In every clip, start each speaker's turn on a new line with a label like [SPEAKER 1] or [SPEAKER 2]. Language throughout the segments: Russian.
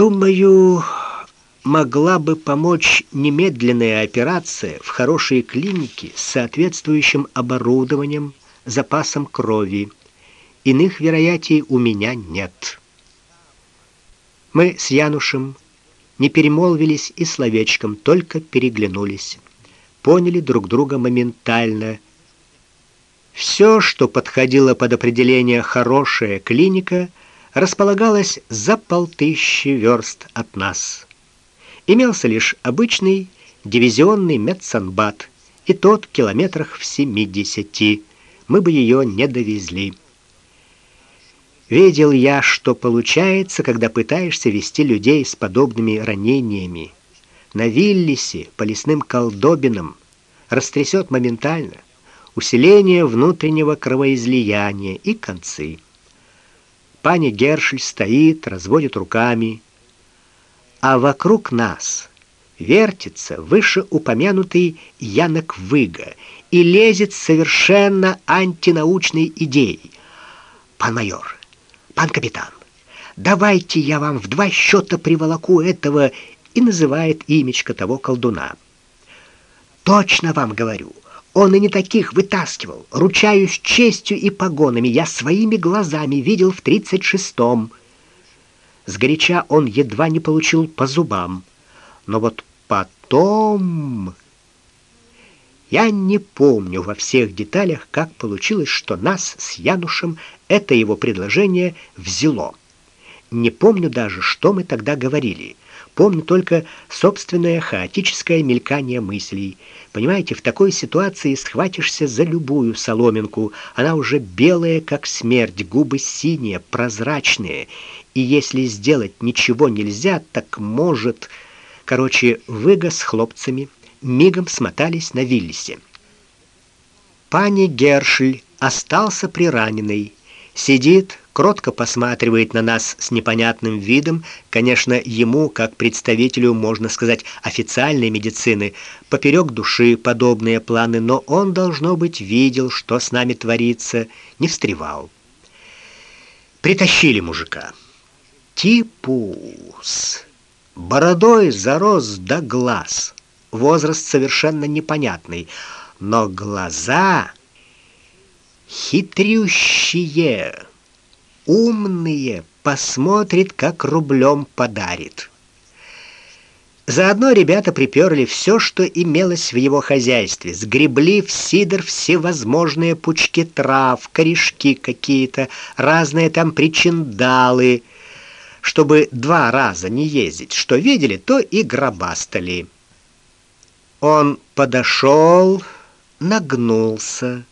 [SPEAKER 1] Думаю, могла бы помочь немедленная операция в хорошей клинике с соответствующим оборудованием, запасом крови. Иных вероятий у меня нет. Мы с Янушем не перемолвились и словечком, только переглянулись. Поняли друг друга моментально. Все, что подходило под определение хорошая клиника, располагалось за полтыщи верст от нас. Имелся лишь обычный дивизионный медсанбат, и тот километрах в семидесяти. Мы бы ее не довезли. Видел я, что получается, когда пытаешься вести людей с подобными ранениями. На Виллисе по лесным колдобинам растрясет моментально усиление внутреннего кровоизлияния и концы. Пани Гершель стоит, разводит руками, а вокруг нас вертится вышеупомянутый Янок Выга и лезет совершенно антинаучной идеей. Пан майор, Пан капитан, давайте я вам в два счета приволоку этого и называет имечко того колдуна. Точно вам говорю, он и не таких вытаскивал. Ручаюсь честью и погонами, я своими глазами видел в тридцать шестом. Сгоряча он едва не получил по зубам. Но вот потом я не помню во всех деталях, как получилось, что нас с Янушем это его предложение взяло. Не помню даже, что мы тогда говорили. Помню только собственное хаотическое мелькание мыслей. Понимаете, в такой ситуации схватишься за любую соломинку. Она уже белая, как смерть, губы синие, прозрачные. И если сделать ничего нельзя, так может... Короче, выга с хлопцами мигом смотались на Виллисе. Пани Гершль остался прираненный, сидит, кротко посматривает на нас с непонятным видом. Конечно, ему, как представителю, можно сказать, официальной медицины, поперек души подобные планы, но он должно быть видел, что с нами творится, не встревал. Притащили мужика. Типус. Бородой зарос до глаз возраст совершенно непонятный, но глаза хитрющие, умные, посмотрит, как рублем подарит. Заодно ребята приперли все, что имелось в его хозяйстве, сгребли в сидр всевозможные пучки трав, корешки какие-то, разные там причиндалы, чтобы два раза не ездить. Что видели, то и гробастали. Он подошел, нагнулся,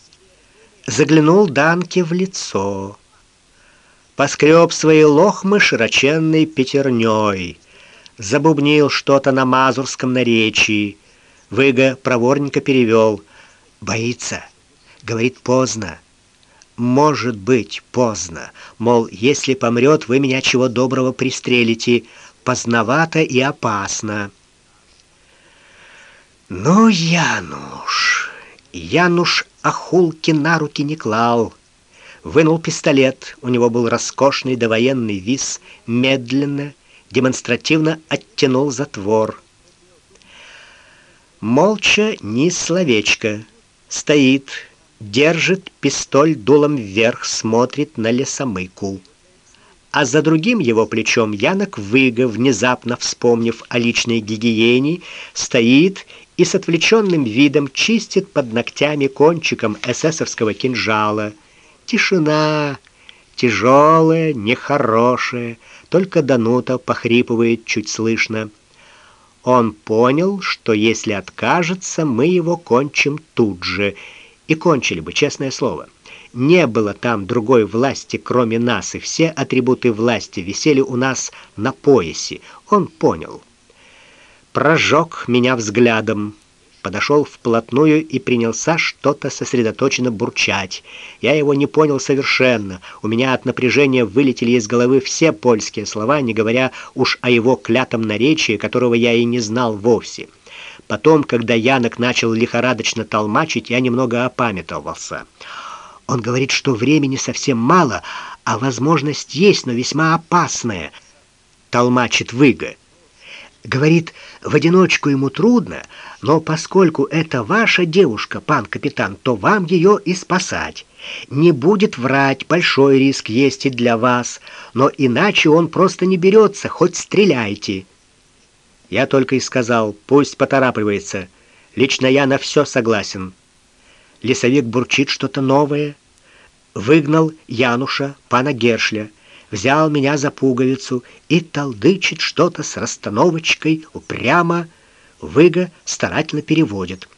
[SPEAKER 1] заглянул Данке в лицо, поскреб свои лохмы широченной пятерней, забубнил что-то на мазурском наречии. Выга проворненько перевел. Боится, говорит поздно. Может быть, поздно. Мол, если помрет, вы меня чего доброго пристрелите. Поздновато и опасно. Ну, Януш. Януш охулки на руки не клал. Вынул пистолет. У него был роскошный довоенный вис, медленно, демонстративно оттянул затвор. Молча ни словечко. Стоит, держит пистоль дулом вверх, смотрит на лесомыку а за другим его плечом Янок Выга, внезапно вспомнив о личной гигиене, стоит и с отвлеченным видом чистит под ногтями кончиком эсэсовского кинжала. Тишина, тяжелая, нехорошая, только Данута похрипывает чуть слышно. Он понял, что если откажется, мы его кончим тут же. И кончили бы, честное слово. Не было там другой власти, кроме нас, и все атрибуты власти висели у нас на поясе. Он понял. Прожег меня взглядом, подошел вплотную и принялся что-то сосредоточенно бурчать. Я его не понял совершенно. У меня от напряжения вылетели из головы все польские слова, не говоря уж о его клятом наречии, которого я и не знал вовсе. Потом, когда Янок начал лихорадочно толмачить, я немного опамятовался. Он говорит, что времени совсем мало, а возможность есть, но весьма опасная. толмачит Выга. Говорит, в одиночку ему трудно, но поскольку это ваша девушка, пан капитан, то вам ее и спасать. Не будет врать, большой риск есть и для вас, но иначе он просто не берется, хоть стреляйте. Я только и сказал: "Пусть поторапливается. Лично я на все согласен". Лесовик бурчит что-то новое, выгнал Януша, пана Гершля взял меня за пуговицу и толдычит что-то с расстановочкой упрямо, Выга старательно переводит.